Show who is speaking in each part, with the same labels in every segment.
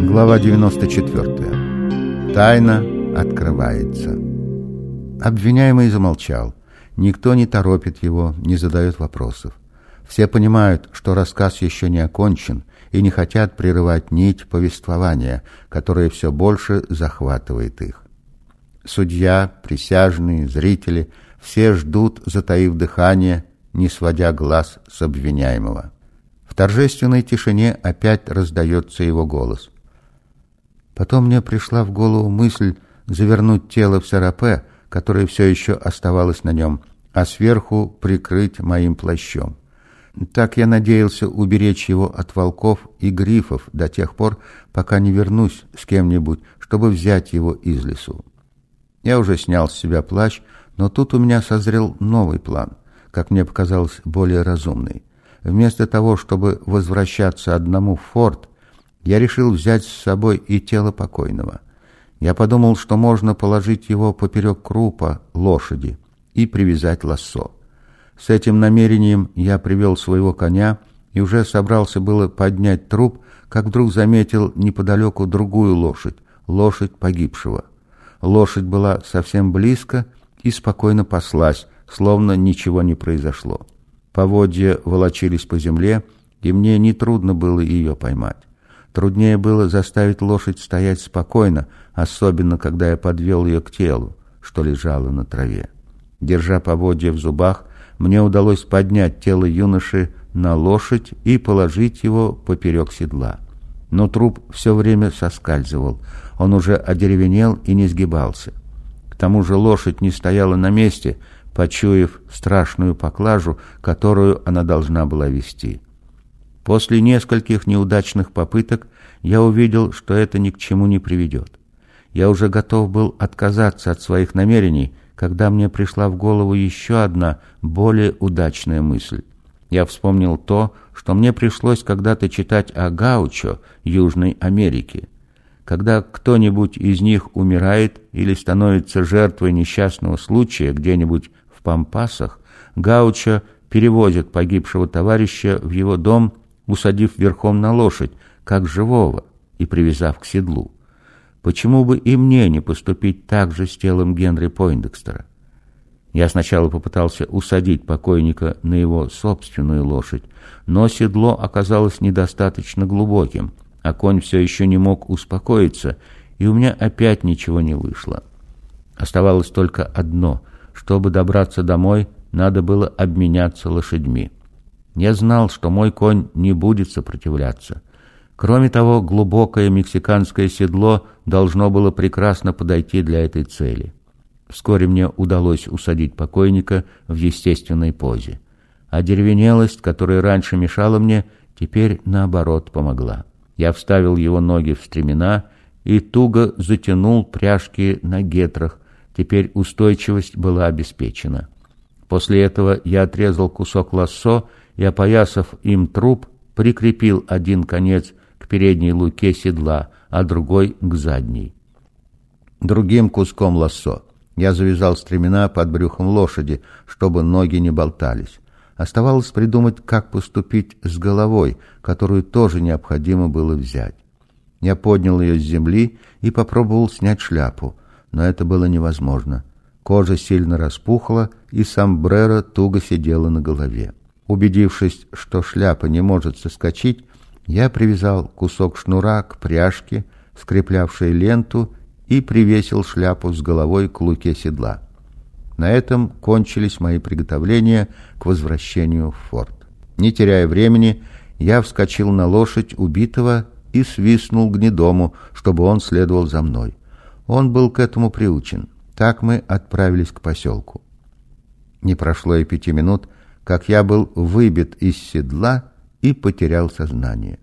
Speaker 1: Глава 94. Тайна открывается. Обвиняемый замолчал. Никто не торопит его, не задает вопросов. Все понимают, что рассказ еще не окончен, и не хотят прерывать нить повествования, которая все больше захватывает их. Судья, присяжные, зрители – все ждут, затаив дыхание, не сводя глаз с обвиняемого. В торжественной тишине опять раздается его голос. Потом мне пришла в голову мысль завернуть тело в сарапе, которое все еще оставалось на нем, а сверху прикрыть моим плащом. Так я надеялся уберечь его от волков и грифов до тех пор, пока не вернусь с кем-нибудь, чтобы взять его из лесу. Я уже снял с себя плащ, но тут у меня созрел новый план, как мне показалось, более разумный. Вместо того, чтобы возвращаться одному в форт, я решил взять с собой и тело покойного. Я подумал, что можно положить его поперек крупа лошади и привязать лассо. С этим намерением я привел своего коня и уже собрался было поднять труп, как вдруг заметил неподалеку другую лошадь, лошадь погибшего. Лошадь была совсем близко и спокойно паслась, словно ничего не произошло. Поводья волочились по земле, и мне нетрудно было ее поймать. Труднее было заставить лошадь стоять спокойно, особенно когда я подвел ее к телу, что лежало на траве. Держа поводья в зубах, мне удалось поднять тело юноши на лошадь и положить его поперек седла. Но труп все время соскальзывал, он уже одеревенел и не сгибался. К тому же лошадь не стояла на месте, почуяв страшную поклажу, которую она должна была вести. После нескольких неудачных попыток я увидел, что это ни к чему не приведет. Я уже готов был отказаться от своих намерений, когда мне пришла в голову еще одна, более удачная мысль. Я вспомнил то, что мне пришлось когда-то читать о Гаучо Южной Америки. Когда кто-нибудь из них умирает или становится жертвой несчастного случая где-нибудь в Пампасах, Гаучо перевозит погибшего товарища в его дом, усадив верхом на лошадь, как живого, и привязав к седлу. Почему бы и мне не поступить так же с телом Генри Пойндекстера? Я сначала попытался усадить покойника на его собственную лошадь, но седло оказалось недостаточно глубоким, а конь все еще не мог успокоиться, и у меня опять ничего не вышло. Оставалось только одно чтобы добраться домой, надо было обменяться лошадьми. Я знал, что мой конь не будет сопротивляться. Кроме того, глубокое мексиканское седло должно было прекрасно подойти для этой цели. Вскоре мне удалось усадить покойника в естественной позе. А деревенелость, которая раньше мешала мне, теперь, наоборот, помогла. Я вставил его ноги в стремена и туго затянул пряжки на гетрах, Теперь устойчивость была обеспечена. После этого я отрезал кусок лассо и, опоясав им труп, прикрепил один конец к передней луке седла, а другой к задней. Другим куском лассо я завязал стремена под брюхом лошади, чтобы ноги не болтались. Оставалось придумать, как поступить с головой, которую тоже необходимо было взять. Я поднял ее с земли и попробовал снять шляпу но это было невозможно. Кожа сильно распухла, и сомбреро туго сидела на голове. Убедившись, что шляпа не может соскочить, я привязал кусок шнура к пряжке, скреплявшей ленту, и привесил шляпу с головой к луке седла. На этом кончились мои приготовления к возвращению в форт. Не теряя времени, я вскочил на лошадь убитого и свистнул гнедому, чтобы он следовал за мной. Он был к этому приучен. Так мы отправились к поселку. Не прошло и пяти минут, как я был выбит из седла и потерял сознание.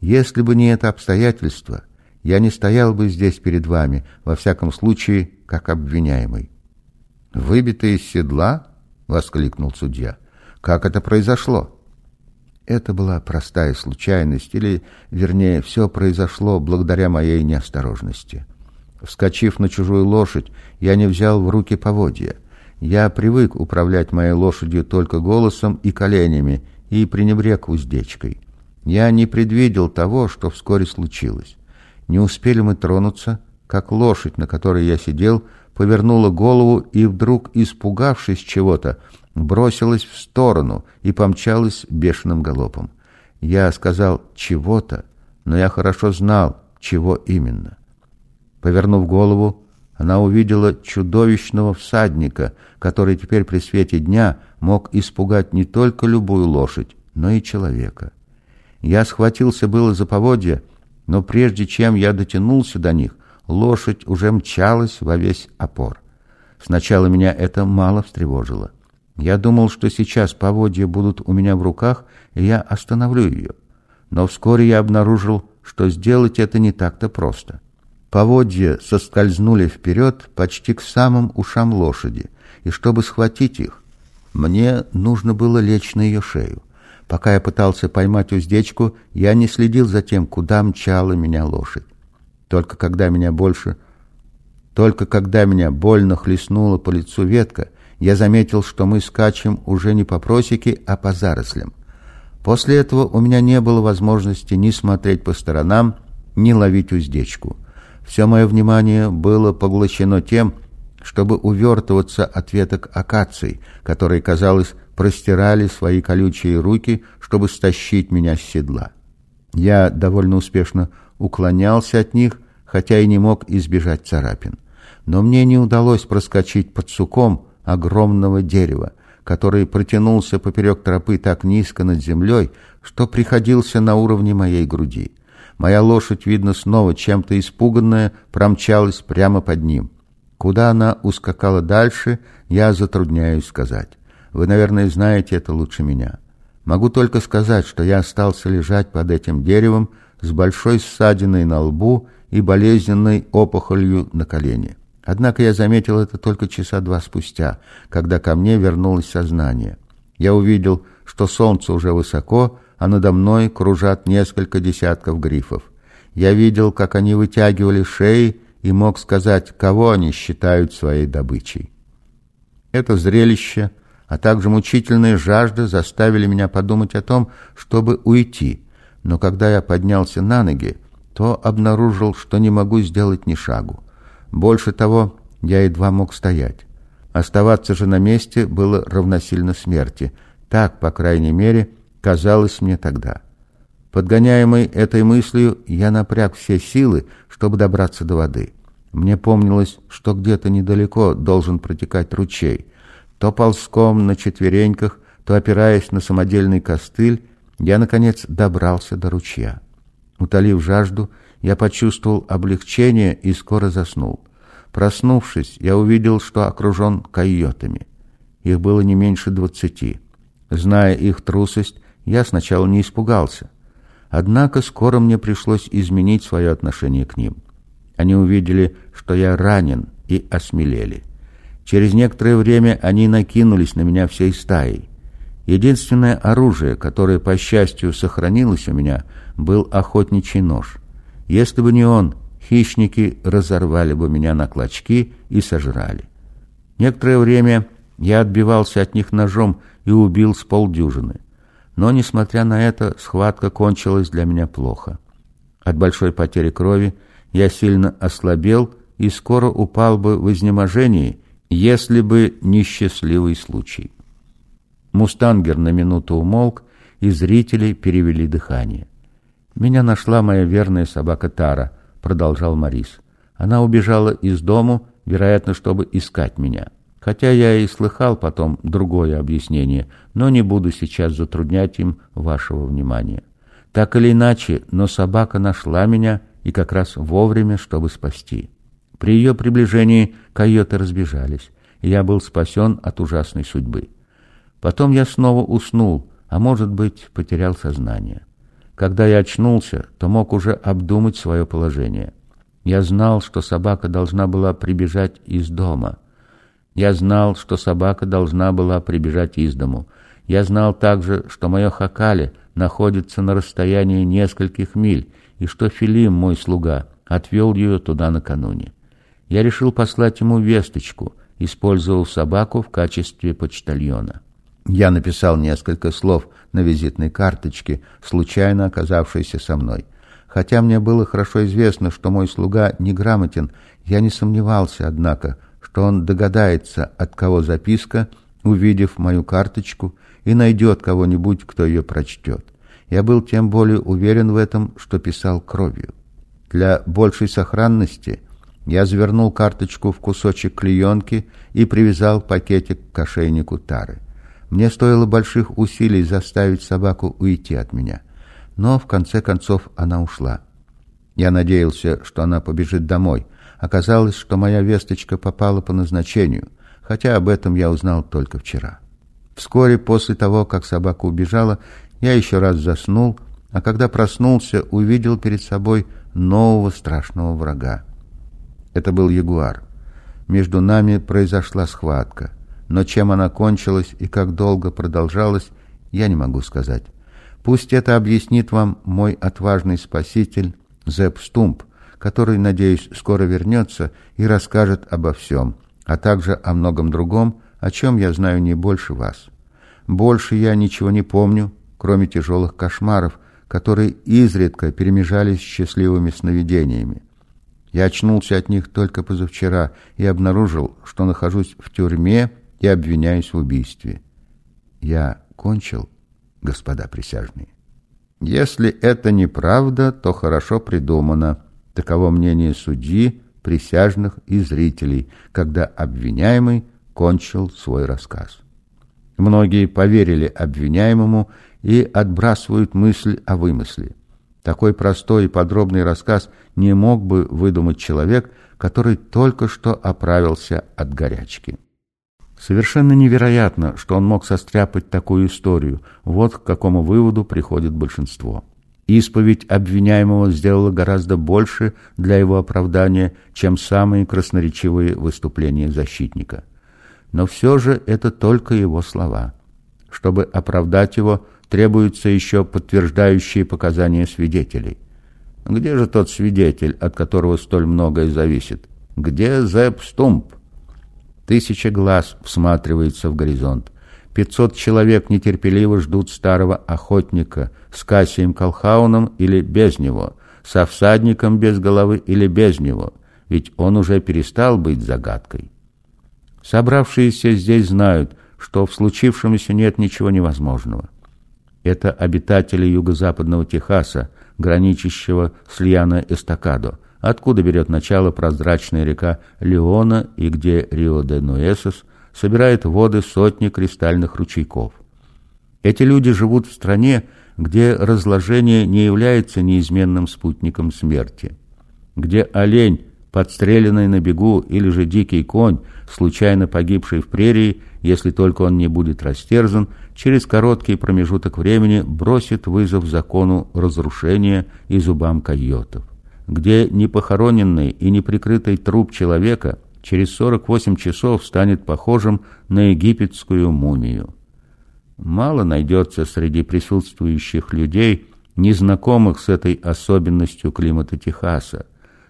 Speaker 1: Если бы не это обстоятельство, я не стоял бы здесь перед вами, во всяком случае, как обвиняемый. «Выбитый из седла?» — воскликнул судья. «Как это произошло?» Это была простая случайность, или, вернее, все произошло благодаря моей неосторожности. Вскочив на чужую лошадь, я не взял в руки поводья. Я привык управлять моей лошадью только голосом и коленями и пренебрег уздечкой. Я не предвидел того, что вскоре случилось. Не успели мы тронуться, как лошадь, на которой я сидел, повернула голову и вдруг, испугавшись чего-то, бросилась в сторону и помчалась бешеным галопом. Я сказал «чего-то», но я хорошо знал, чего именно. Повернув голову, она увидела чудовищного всадника, который теперь при свете дня мог испугать не только любую лошадь, но и человека. Я схватился было за поводья, но прежде чем я дотянулся до них, лошадь уже мчалась во весь опор. Сначала меня это мало встревожило. Я думал, что сейчас поводья будут у меня в руках, и я остановлю ее. Но вскоре я обнаружил, что сделать это не так-то просто. Поводья соскользнули вперед почти к самым ушам лошади, и чтобы схватить их, мне нужно было лечь на ее шею. Пока я пытался поймать уздечку, я не следил за тем, куда мчала меня лошадь. Только когда меня больше... Только когда меня больно хлестнула по лицу ветка, я заметил, что мы скачем уже не по просеке, а по зарослям. После этого у меня не было возможности ни смотреть по сторонам, ни ловить уздечку. Все мое внимание было поглощено тем, чтобы увертываться от веток акаций, которые, казалось, простирали свои колючие руки, чтобы стащить меня с седла. Я довольно успешно уклонялся от них, хотя и не мог избежать царапин. Но мне не удалось проскочить под суком огромного дерева, который протянулся поперек тропы так низко над землей, что приходился на уровне моей груди. Моя лошадь, видно, снова чем-то испуганная, промчалась прямо под ним. Куда она ускакала дальше, я затрудняюсь сказать. Вы, наверное, знаете это лучше меня. Могу только сказать, что я остался лежать под этим деревом с большой ссадиной на лбу и болезненной опухолью на колене. Однако я заметил это только часа два спустя, когда ко мне вернулось сознание. Я увидел, что солнце уже высоко, а надо мной кружат несколько десятков грифов. Я видел, как они вытягивали шеи и мог сказать, кого они считают своей добычей. Это зрелище, а также мучительная жажда заставили меня подумать о том, чтобы уйти, но когда я поднялся на ноги, то обнаружил, что не могу сделать ни шагу. Больше того, я едва мог стоять. Оставаться же на месте было равносильно смерти. Так, по крайней мере, казалось мне тогда. Подгоняемый этой мыслью, я напряг все силы, чтобы добраться до воды. Мне помнилось, что где-то недалеко должен протекать ручей. То ползком на четвереньках, то опираясь на самодельный костыль, я, наконец, добрался до ручья. Утолив жажду, я почувствовал облегчение и скоро заснул. Проснувшись, я увидел, что окружен койотами. Их было не меньше двадцати. Зная их трусость, я сначала не испугался. Однако скоро мне пришлось изменить свое отношение к ним. Они увидели, что я ранен, и осмелели. Через некоторое время они накинулись на меня всей стаей. Единственное оружие, которое, по счастью, сохранилось у меня, был охотничий нож. Если бы не он, хищники разорвали бы меня на клочки и сожрали. Некоторое время я отбивался от них ножом и убил с полдюжины. Но, несмотря на это, схватка кончилась для меня плохо. От большой потери крови я сильно ослабел и скоро упал бы в изнеможении, если бы не счастливый случай. Мустангер на минуту умолк, и зрители перевели дыхание. «Меня нашла моя верная собака Тара», — продолжал Морис. «Она убежала из дому, вероятно, чтобы искать меня. Хотя я и слыхал потом другое объяснение, но не буду сейчас затруднять им вашего внимания. Так или иначе, но собака нашла меня и как раз вовремя, чтобы спасти. При ее приближении койоты разбежались, и я был спасен от ужасной судьбы. Потом я снова уснул, а может быть, потерял сознание. Когда я очнулся, то мог уже обдумать свое положение. Я знал, что собака должна была прибежать из дома. Я знал, что собака должна была прибежать из дому. Я знал также, что мое хакали находится на расстоянии нескольких миль, и что Филим, мой слуга, отвел ее туда накануне. Я решил послать ему весточку, использовав собаку в качестве почтальона. Я написал несколько слов на визитной карточке, случайно оказавшейся со мной. Хотя мне было хорошо известно, что мой слуга неграмотен, я не сомневался, однако, что он догадается, от кого записка, увидев мою карточку, и найдет кого-нибудь, кто ее прочтет. Я был тем более уверен в этом, что писал кровью. Для большей сохранности я завернул карточку в кусочек клеенки и привязал пакетик к ошейнику тары. Мне стоило больших усилий заставить собаку уйти от меня, но в конце концов она ушла. Я надеялся, что она побежит домой. Оказалось, что моя весточка попала по назначению, хотя об этом я узнал только вчера. Вскоре после того, как собака убежала, я еще раз заснул, а когда проснулся, увидел перед собой нового страшного врага. Это был ягуар. Между нами произошла схватка, но чем она кончилась и как долго продолжалась, я не могу сказать. Пусть это объяснит вам мой отважный спаситель Зепп Стумп, который, надеюсь, скоро вернется и расскажет обо всем, а также о многом другом, о чем я знаю не больше вас. Больше я ничего не помню, кроме тяжелых кошмаров, которые изредка перемежались с счастливыми сновидениями. Я очнулся от них только позавчера и обнаружил, что нахожусь в тюрьме и обвиняюсь в убийстве. Я кончил, господа присяжные. Если это неправда, то хорошо придумано. Таково мнение судьи, присяжных и зрителей, когда обвиняемый кончил свой рассказ. Многие поверили обвиняемому и отбрасывают мысль о вымысле. Такой простой и подробный рассказ не мог бы выдумать человек, который только что оправился от горячки. Совершенно невероятно, что он мог состряпать такую историю. Вот к какому выводу приходит большинство. Исповедь обвиняемого сделала гораздо больше для его оправдания, чем самые красноречивые выступления защитника. Но все же это только его слова. Чтобы оправдать его, требуются еще подтверждающие показания свидетелей. Где же тот свидетель, от которого столь многое зависит? Где Зепп Стумп? Тысяча глаз всматривается в горизонт. Пятьсот человек нетерпеливо ждут старого охотника с Кассием Колхауном или без него, со всадником без головы или без него, ведь он уже перестал быть загадкой. Собравшиеся здесь знают, что в случившемся нет ничего невозможного. Это обитатели юго-западного Техаса, граничащего с Льяно-Эстакадо, откуда берет начало прозрачная река Леона и где Рио-де-Нуэсос собирает воды сотни кристальных ручейков. Эти люди живут в стране, где разложение не является неизменным спутником смерти, где олень подстреленный на бегу или же дикий конь, случайно погибший в прерии, если только он не будет растерзан, через короткий промежуток времени бросит вызов закону разрушения и зубам койотов, где непохороненный и неприкрытый труп человека через 48 часов станет похожим на египетскую мумию. Мало найдется среди присутствующих людей, незнакомых с этой особенностью климата Техаса,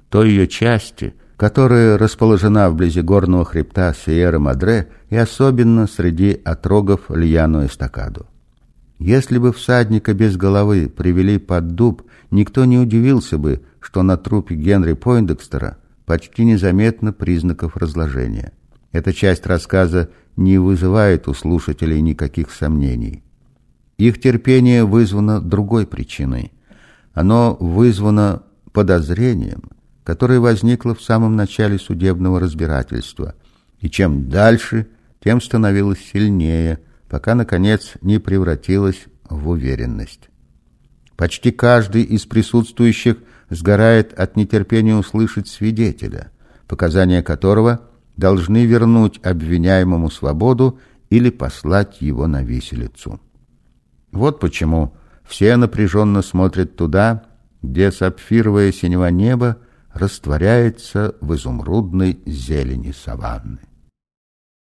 Speaker 1: той ее части, которая расположена вблизи горного хребта Сиерра-Мадре и особенно среди отрогов Льяну-Эстакаду. Если бы всадника без головы привели под дуб, никто не удивился бы, что на трупе Генри Пойндекстера почти незаметно признаков разложения. Эта часть рассказа не вызывает у слушателей никаких сомнений. Их терпение вызвано другой причиной. Оно вызвано подозрением, которое возникло в самом начале судебного разбирательства, и чем дальше, тем становилось сильнее, пока, наконец, не превратилось в уверенность. Почти каждый из присутствующих сгорает от нетерпения услышать свидетеля, показания которого должны вернуть обвиняемому свободу или послать его на виселицу. Вот почему все напряженно смотрят туда, где сапфировое синего неба растворяется в изумрудной зелени саванны.